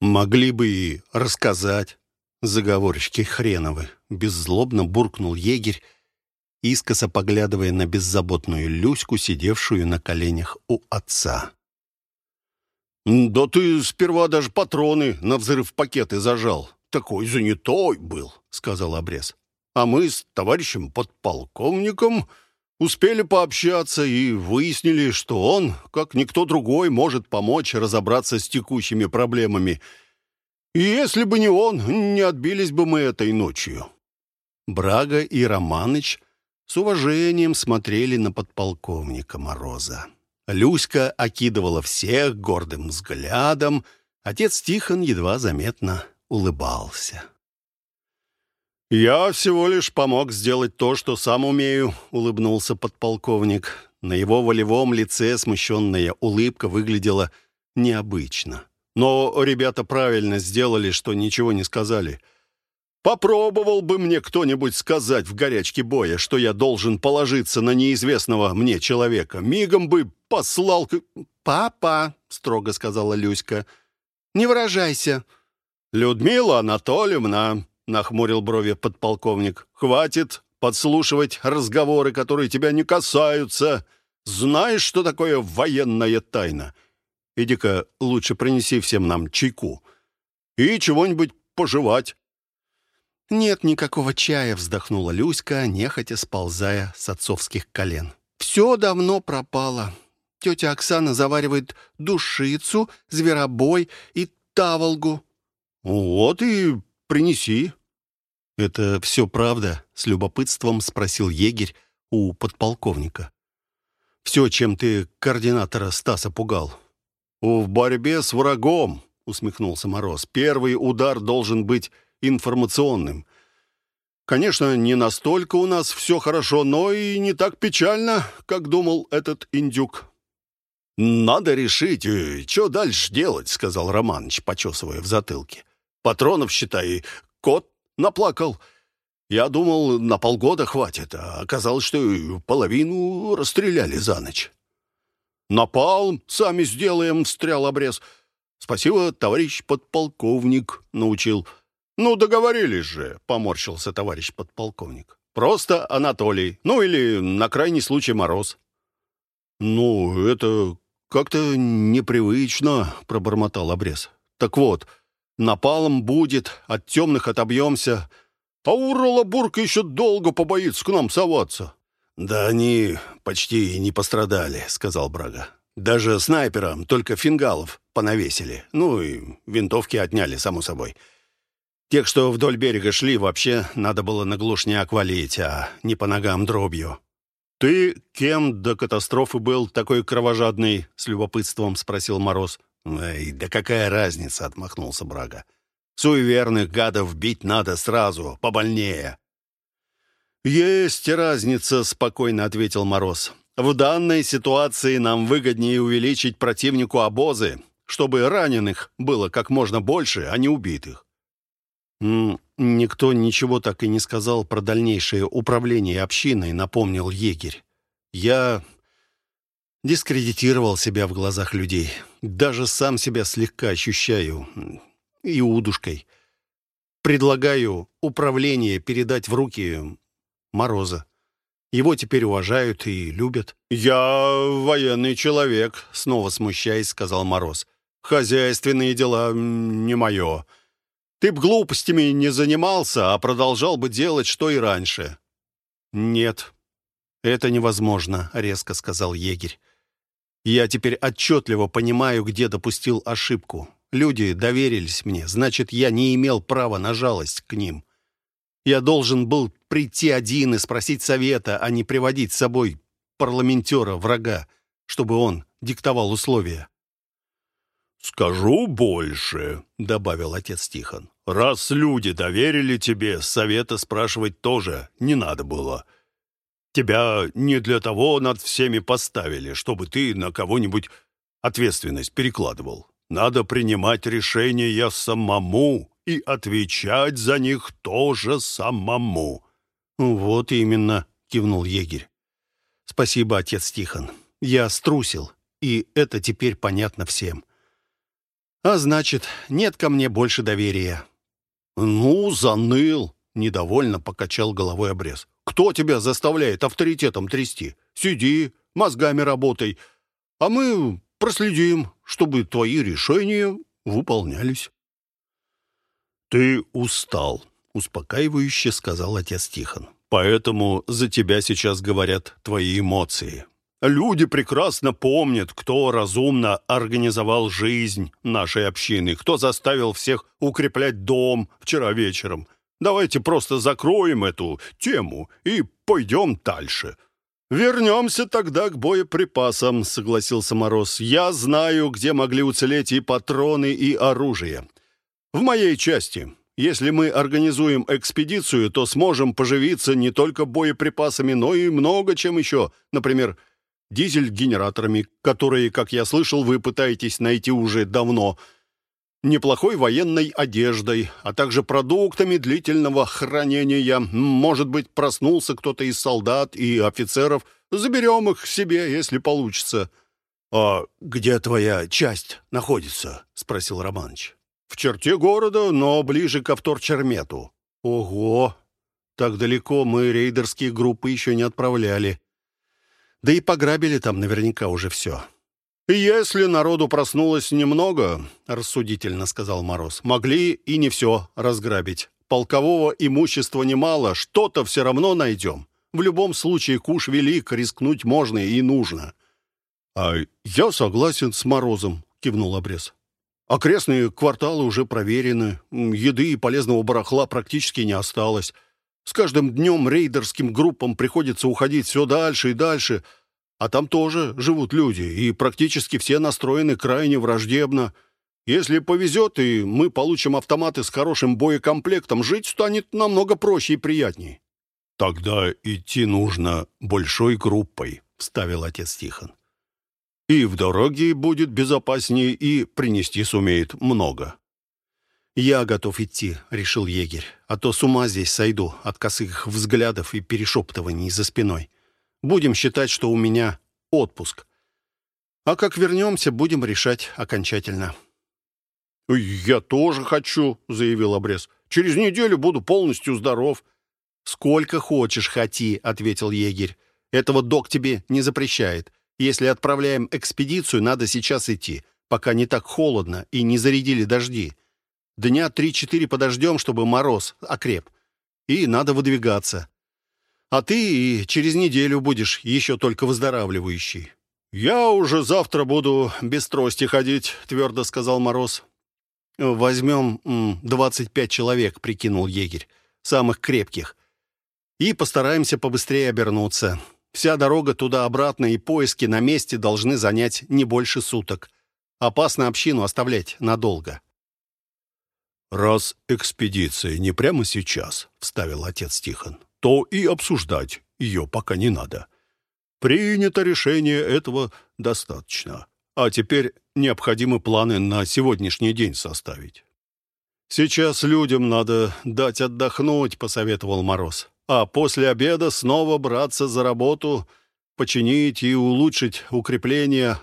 Могли бы и рассказать. Заговорщики хреновы. Беззлобно буркнул егерь, искоса поглядывая на беззаботную Люську, сидевшую на коленях у отца. «Да ты сперва даже патроны на взрыв пакеты зажал. Такой занятой был», — сказал обрез. «А мы с товарищем подполковником успели пообщаться и выяснили, что он, как никто другой, может помочь разобраться с текущими проблемами. И если бы не он, не отбились бы мы этой ночью». Брага и Романыч с уважением смотрели на подполковника Мороза. Люська окидывала всех гордым взглядом. Отец Тихон едва заметно улыбался. «Я всего лишь помог сделать то, что сам умею», — улыбнулся подполковник. На его волевом лице смущенная улыбка выглядела необычно. «Но ребята правильно сделали, что ничего не сказали. Попробовал бы мне кто-нибудь сказать в горячке боя, что я должен положиться на неизвестного мне человека. Мигом бы послал к... «Папа», — строго сказала Люська, — «не выражайся». «Людмила Анатольевна», — нахмурил брови подполковник, — «хватит подслушивать разговоры, которые тебя не касаются. Знаешь, что такое военная тайна? Иди-ка лучше принеси всем нам чайку и чего-нибудь пожевать». «Нет никакого чая», — вздохнула Люська, нехотя сползая с отцовских колен. «Все давно пропало. Тетя Оксана заваривает душицу, зверобой и таволгу». «Вот и принеси». «Это все правда?» — с любопытством спросил егерь у подполковника. «Все, чем ты координатора Стаса пугал». «В борьбе с врагом», — усмехнулся Мороз, — «первый удар должен быть информационным. Конечно, не настолько у нас все хорошо, но и не так печально, как думал этот индюк. «Надо решить, э, что дальше делать», — сказал Романыч, почесывая в затылке. «Патронов, считай, кот наплакал. Я думал, на полгода хватит, а оказалось, что половину расстреляли за ночь». «Напалм сами сделаем», — встрял обрез. «Спасибо, товарищ подполковник», — научил. «Ну, договорились же», — поморщился товарищ подполковник. «Просто Анатолий, ну или на крайний случай Мороз». «Ну, это как-то непривычно», — пробормотал обрез. «Так вот, напалом будет, от темных отобьемся, а Урала Бурка еще долго побоится к нам соваться». «Да они почти не пострадали», — сказал Брага. «Даже снайперам только фингалов понавесили. Ну и винтовки отняли, само собой». Тех, что вдоль берега шли, вообще надо было на глушняк валить, а не по ногам дробью. «Ты кем до катастрофы был такой кровожадный?» — с любопытством спросил Мороз. «Эй, да какая разница?» — отмахнулся Брага. «Суеверных гадов бить надо сразу, побольнее». «Есть разница», — спокойно ответил Мороз. «В данной ситуации нам выгоднее увеличить противнику обозы, чтобы раненых было как можно больше, а не убитых. «Никто ничего так и не сказал про дальнейшее управление общиной», — напомнил егерь. «Я дискредитировал себя в глазах людей. Даже сам себя слегка ощущаю и удушкой. Предлагаю управление передать в руки Мороза. Его теперь уважают и любят». «Я военный человек», — снова смущаясь, сказал Мороз. «Хозяйственные дела не мое». Ты б глупостями не занимался, а продолжал бы делать, что и раньше». «Нет, это невозможно», — резко сказал егерь. «Я теперь отчетливо понимаю, где допустил ошибку. Люди доверились мне, значит, я не имел права на жалость к ним. Я должен был прийти один и спросить совета, а не приводить с собой парламентера, врага, чтобы он диктовал условия. «Скажу больше», — добавил отец Тихон. «Раз люди доверили тебе, совета спрашивать тоже не надо было. Тебя не для того над всеми поставили, чтобы ты на кого-нибудь ответственность перекладывал. Надо принимать решения самому и отвечать за них тоже самому». «Вот именно», — кивнул егерь. «Спасибо, отец Тихон. Я струсил, и это теперь понятно всем. А значит, нет ко мне больше доверия». «Ну, заныл», — недовольно покачал головой обрез. «Кто тебя заставляет авторитетом трясти? Сиди, мозгами работай, а мы проследим, чтобы твои решения выполнялись». «Ты устал», — успокаивающе сказал отец Тихон. «Поэтому за тебя сейчас говорят твои эмоции. Люди прекрасно помнят, кто разумно организовал жизнь нашей общины, кто заставил всех укреплять дом вчера вечером. Давайте просто закроем эту тему и пойдем дальше». «Вернемся тогда к боеприпасам», — согласился Мороз. «Я знаю, где могли уцелеть и патроны, и оружие. В моей части. Если мы организуем экспедицию, то сможем поживиться не только боеприпасами, но и много чем еще. Например, дизель-генераторами, которые, как я слышал, вы пытаетесь найти уже давно, неплохой военной одеждой, а также продуктами длительного хранения. Может быть, проснулся кто-то из солдат и офицеров. Заберем их себе, если получится». «А где твоя часть находится?» — спросил Романыч. «В черте города, но ближе к Авторчермету». «Ого! Так далеко мы рейдерские группы еще не отправляли. Да и пограбили там наверняка уже все». «Если народу проснулось немного, — рассудительно сказал Мороз, — могли и не все разграбить. Полкового имущества немало, что-то все равно найдем. В любом случае куш велик, рискнуть можно и нужно». «А я согласен с Морозом», — кивнул Обрез. «Окрестные кварталы уже проверены, еды и полезного барахла практически не осталось». С каждым днем рейдерским группам приходится уходить все дальше и дальше, а там тоже живут люди, и практически все настроены крайне враждебно. Если повезет, и мы получим автоматы с хорошим боекомплектом, жить станет намного проще и приятней». «Тогда идти нужно большой группой», — вставил отец Тихон. «И в дороге будет безопаснее, и принести сумеет много». «Я готов идти», — решил егерь. «А то с ума здесь сойду от косых взглядов и перешептываний за спиной. Будем считать, что у меня отпуск. А как вернемся, будем решать окончательно». «Я тоже хочу», — заявил Обрез. «Через неделю буду полностью здоров». «Сколько хочешь, хоти», — ответил егерь. «Этого док тебе не запрещает. Если отправляем экспедицию, надо сейчас идти, пока не так холодно и не зарядили дожди». Дня три-четыре подождем, чтобы мороз окреп. И надо выдвигаться. А ты и через неделю будешь еще только выздоравливающий». «Я уже завтра буду без трости ходить», — твердо сказал Мороз. «Возьмем двадцать пять человек», — прикинул егерь, — «самых крепких. И постараемся побыстрее обернуться. Вся дорога туда-обратно и поиски на месте должны занять не больше суток. Опасно общину оставлять надолго». «Раз экспедиция не прямо сейчас», — вставил отец Тихон, «то и обсуждать ее пока не надо. Принято решение этого достаточно. А теперь необходимы планы на сегодняшний день составить». «Сейчас людям надо дать отдохнуть», — посоветовал Мороз. «А после обеда снова браться за работу, починить и улучшить укрепления,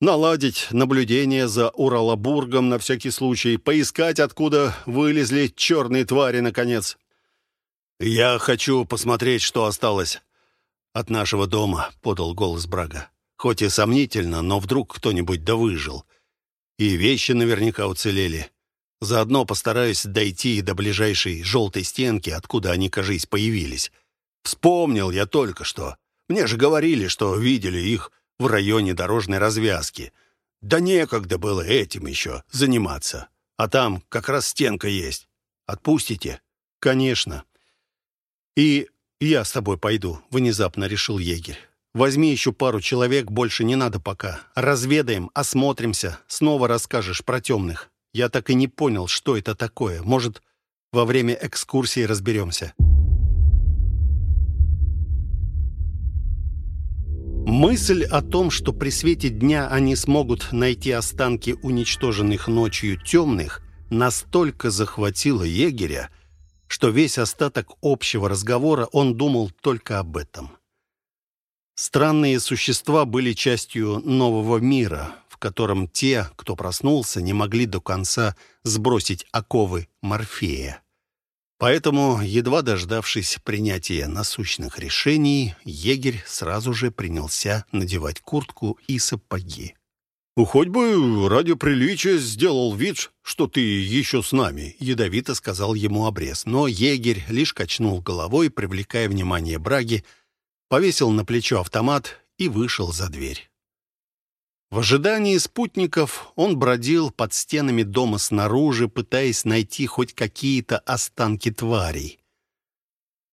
наладить наблюдение за Уралабургом на всякий случай, поискать, откуда вылезли черные твари, наконец. «Я хочу посмотреть, что осталось от нашего дома», — подал голос Брага. «Хоть и сомнительно, но вдруг кто-нибудь да выжил. И вещи наверняка уцелели. Заодно постараюсь дойти до ближайшей желтой стенки, откуда они, кажись, появились. Вспомнил я только что. Мне же говорили, что видели их в районе дорожной развязки. Да некогда было этим еще заниматься. А там как раз стенка есть. Отпустите? Конечно. И я с тобой пойду, внезапно решил егерь. Возьми еще пару человек, больше не надо пока. Разведаем, осмотримся, снова расскажешь про темных. Я так и не понял, что это такое. Может, во время экскурсии разберемся». Мысль о том, что при свете дня они смогут найти останки уничтоженных ночью темных, настолько захватила егеря, что весь остаток общего разговора он думал только об этом. Странные существа были частью нового мира, в котором те, кто проснулся, не могли до конца сбросить оковы Морфея. Поэтому, едва дождавшись принятия насущных решений, егерь сразу же принялся надевать куртку и сапоги. «Ну, «Хоть бы ради приличия сделал вид, что ты еще с нами», — ядовито сказал ему обрез. Но егерь лишь качнул головой, привлекая внимание Браги, повесил на плечо автомат и вышел за дверь. В ожидании спутников он бродил под стенами дома снаружи, пытаясь найти хоть какие-то останки тварей.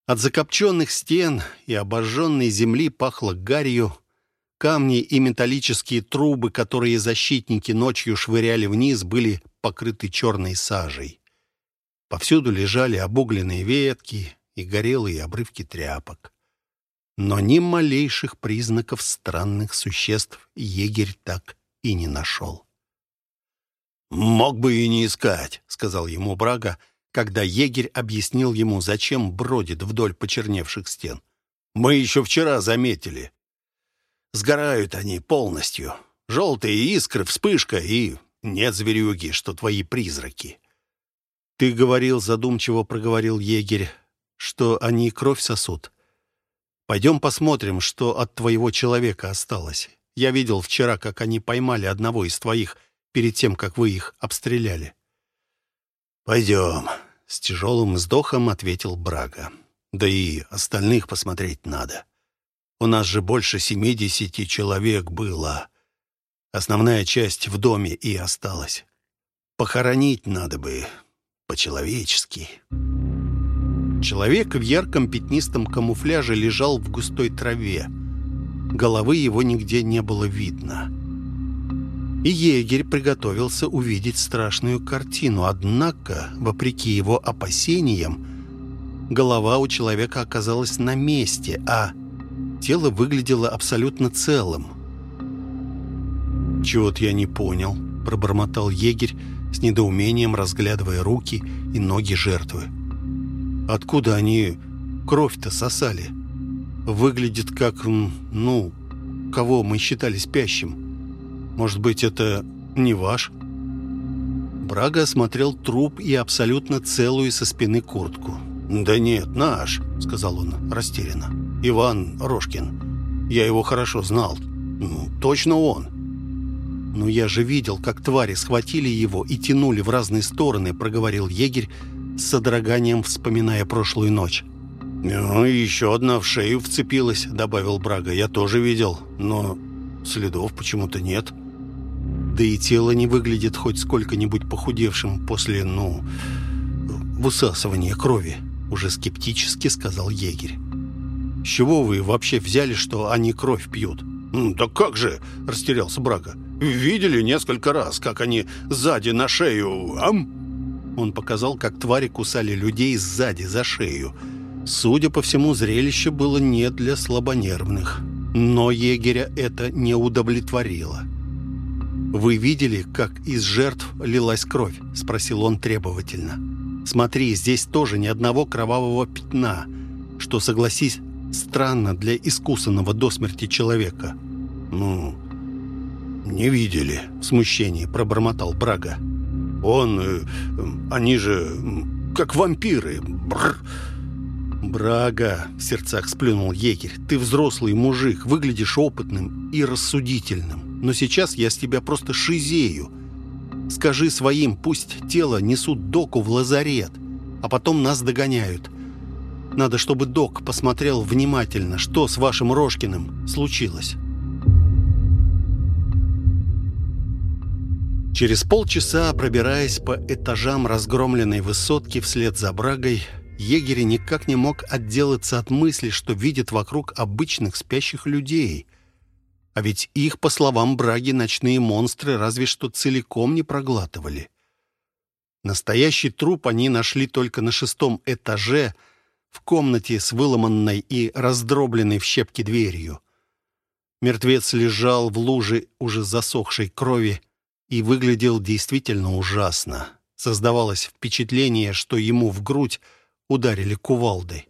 От закопченных стен и обожженной земли пахло гарью. Камни и металлические трубы, которые защитники ночью швыряли вниз, были покрыты черной сажей. Повсюду лежали обугленные ветки и горелые обрывки тряпок. Но ни малейших признаков странных существ егерь так и не нашел. «Мог бы и не искать», — сказал ему Брага, когда егерь объяснил ему, зачем бродит вдоль почерневших стен. «Мы еще вчера заметили. Сгорают они полностью. Желтые искры, вспышка, и нет зверюги, что твои призраки». «Ты говорил, задумчиво проговорил егерь, что они кровь сосут. Пойдем посмотрим, что от твоего человека осталось. Я видел вчера, как они поймали одного из твоих перед тем, как вы их обстреляли». «Пойдем», — с тяжелым вздохом ответил Брага. «Да и остальных посмотреть надо. У нас же больше семидесяти человек было. Основная часть в доме и осталась. Похоронить надо бы по-человечески». Человек в ярком пятнистом камуфляже лежал в густой траве. Головы его нигде не было видно. И егерь приготовился увидеть страшную картину. Однако, вопреки его опасениям, голова у человека оказалась на месте, а тело выглядело абсолютно целым. «Чего-то я не понял», — пробормотал егерь с недоумением, разглядывая руки и ноги жертвы. Откуда они кровь-то сосали? Выглядит как, ну, кого мы считали спящим. Может быть, это не ваш?» Брага осмотрел труп и абсолютно целую со спины куртку. «Да нет, наш», — сказал он растерянно. «Иван Рожкин. Я его хорошо знал. Ну, точно он». «Но я же видел, как твари схватили его и тянули в разные стороны», — проговорил егерь, с содроганием вспоминая прошлую ночь. «Ну, еще одна в шею вцепилась», — добавил Брага. «Я тоже видел, но следов почему-то нет». Да и тело не выглядит хоть сколько-нибудь похудевшим после, ну, высасывания крови, уже скептически сказал егерь. «С чего вы вообще взяли, что они кровь пьют?» «Ну, «Так как же?» — растерялся Брага. «Видели несколько раз, как они сзади на шею... Ам?» Он показал, как твари кусали людей сзади, за шею. Судя по всему, зрелище было не для слабонервных. Но егеря это не удовлетворило. «Вы видели, как из жертв лилась кровь?» – спросил он требовательно. «Смотри, здесь тоже ни одного кровавого пятна, что, согласись, странно для искусанного до смерти человека». «Ну, не видели», – в смущении пробормотал Брага. Он... Э, они же... как вампиры. Бррр. «Брага!» — в сердцах сплюнул егерь. «Ты взрослый мужик, выглядишь опытным и рассудительным. Но сейчас я с тебя просто шизею. Скажи своим, пусть тело несут доку в лазарет, а потом нас догоняют. Надо, чтобы док посмотрел внимательно, что с вашим Рожкиным случилось». Через полчаса, пробираясь по этажам разгромленной высотки вслед за Брагой, егерь никак не мог отделаться от мысли, что видит вокруг обычных спящих людей. А ведь их, по словам Браги, ночные монстры разве что целиком не проглатывали. Настоящий труп они нашли только на шестом этаже, в комнате с выломанной и раздробленной в щепки дверью. Мертвец лежал в луже уже засохшей крови, и выглядел действительно ужасно. Создавалось впечатление, что ему в грудь ударили кувалдой.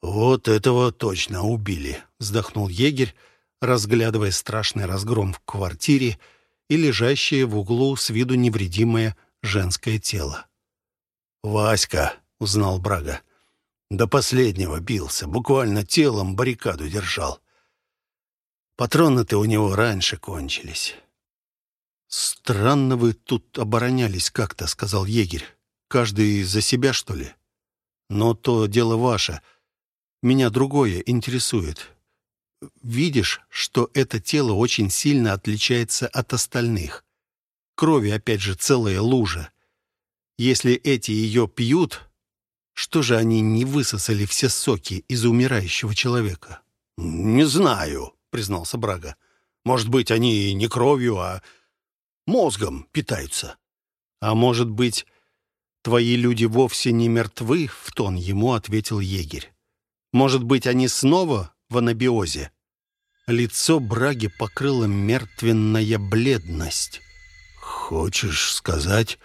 «Вот этого точно убили», — вздохнул егерь, разглядывая страшный разгром в квартире и лежащее в углу с виду невредимое женское тело. «Васька», — узнал Брага, — «до последнего бился, буквально телом баррикаду держал. Патроны-то у него раньше кончились». «Странно вы тут оборонялись как-то», — сказал егерь. «Каждый за себя, что ли?» «Но то дело ваше. Меня другое интересует. Видишь, что это тело очень сильно отличается от остальных. Крови, опять же, целая лужа. Если эти ее пьют, что же они не высосали все соки из умирающего человека?» «Не знаю», — признался Брага. «Может быть, они не кровью, а мозгом питаются». «А может быть, твои люди вовсе не мертвы?» — в тон ему ответил егерь. «Может быть, они снова в анабиозе?» Лицо Браги покрыла мертвенная бледность. «Хочешь сказать,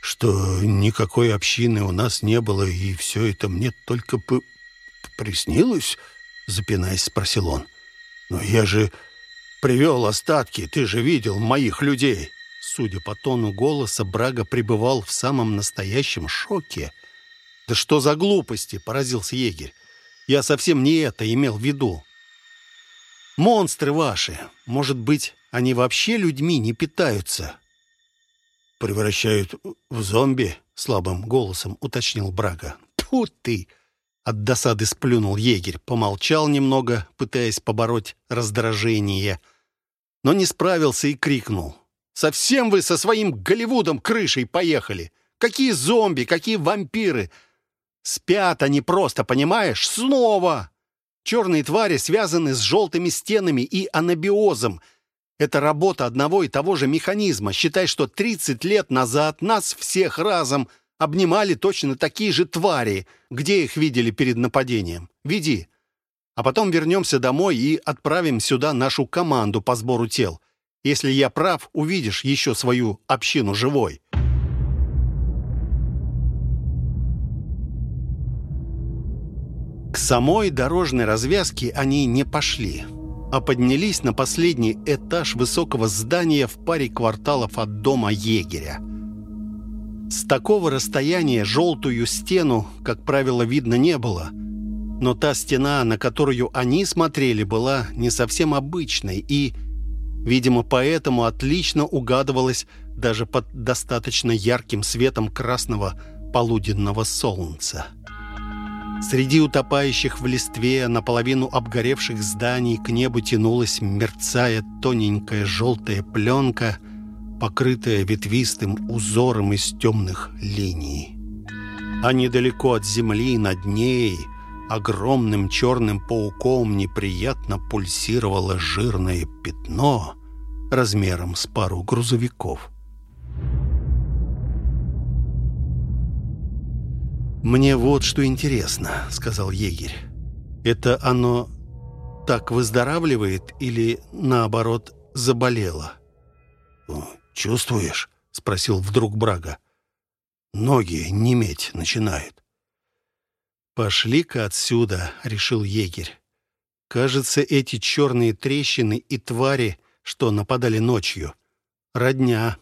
что никакой общины у нас не было, и все это мне только приснилось?» Запинаясь, спросил он. «Но я же привел остатки, ты же видел моих людей». Судя по тону голоса, Брага пребывал в самом настоящем шоке. «Да что за глупости!» — поразился егерь. «Я совсем не это имел в виду. Монстры ваши. Может быть, они вообще людьми не питаются?» «Превращают в зомби?» — слабым голосом уточнил Брага. «Тьфу ты!» — от досады сплюнул егерь. Помолчал немного, пытаясь побороть раздражение. Но не справился и крикнул. «Совсем вы со своим Голливудом крышей поехали! Какие зомби, какие вампиры! Спят они просто, понимаешь? Снова!» Черные твари связаны с желтыми стенами и анабиозом. Это работа одного и того же механизма. Считай, что 30 лет назад нас всех разом обнимали точно такие же твари. Где их видели перед нападением? Веди. А потом вернемся домой и отправим сюда нашу команду по сбору тел. Если я прав, увидишь еще свою общину живой». К самой дорожной развязке они не пошли, а поднялись на последний этаж высокого здания в паре кварталов от дома егеря. С такого расстояния желтую стену, как правило, видно не было, но та стена, на которую они смотрели, была не совсем обычной и, видимо, поэтому отлично угадывалась даже под достаточно ярким светом красного полуденного солнца. Среди утопающих в листве, наполовину обгоревших зданий к небу тянулась, мерцая тоненькая желтая пленка, покрытая ветвистым узором из темных линий. А недалеко от земли, над ней, огромным черным пауком неприятно пульсировало жирное пятно размером с пару грузовиков. «Мне вот что интересно», — сказал егерь. «Это оно так выздоравливает или, наоборот, заболело?» «Чувствуешь?» — спросил вдруг Брага. «Ноги неметь начинают». «Пошли-ка отсюда», — решил егерь. «Кажется, эти черные трещины и твари, что нападали ночью, родня».